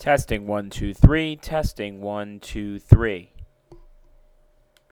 Testing one, two, three. Testing one, two, three.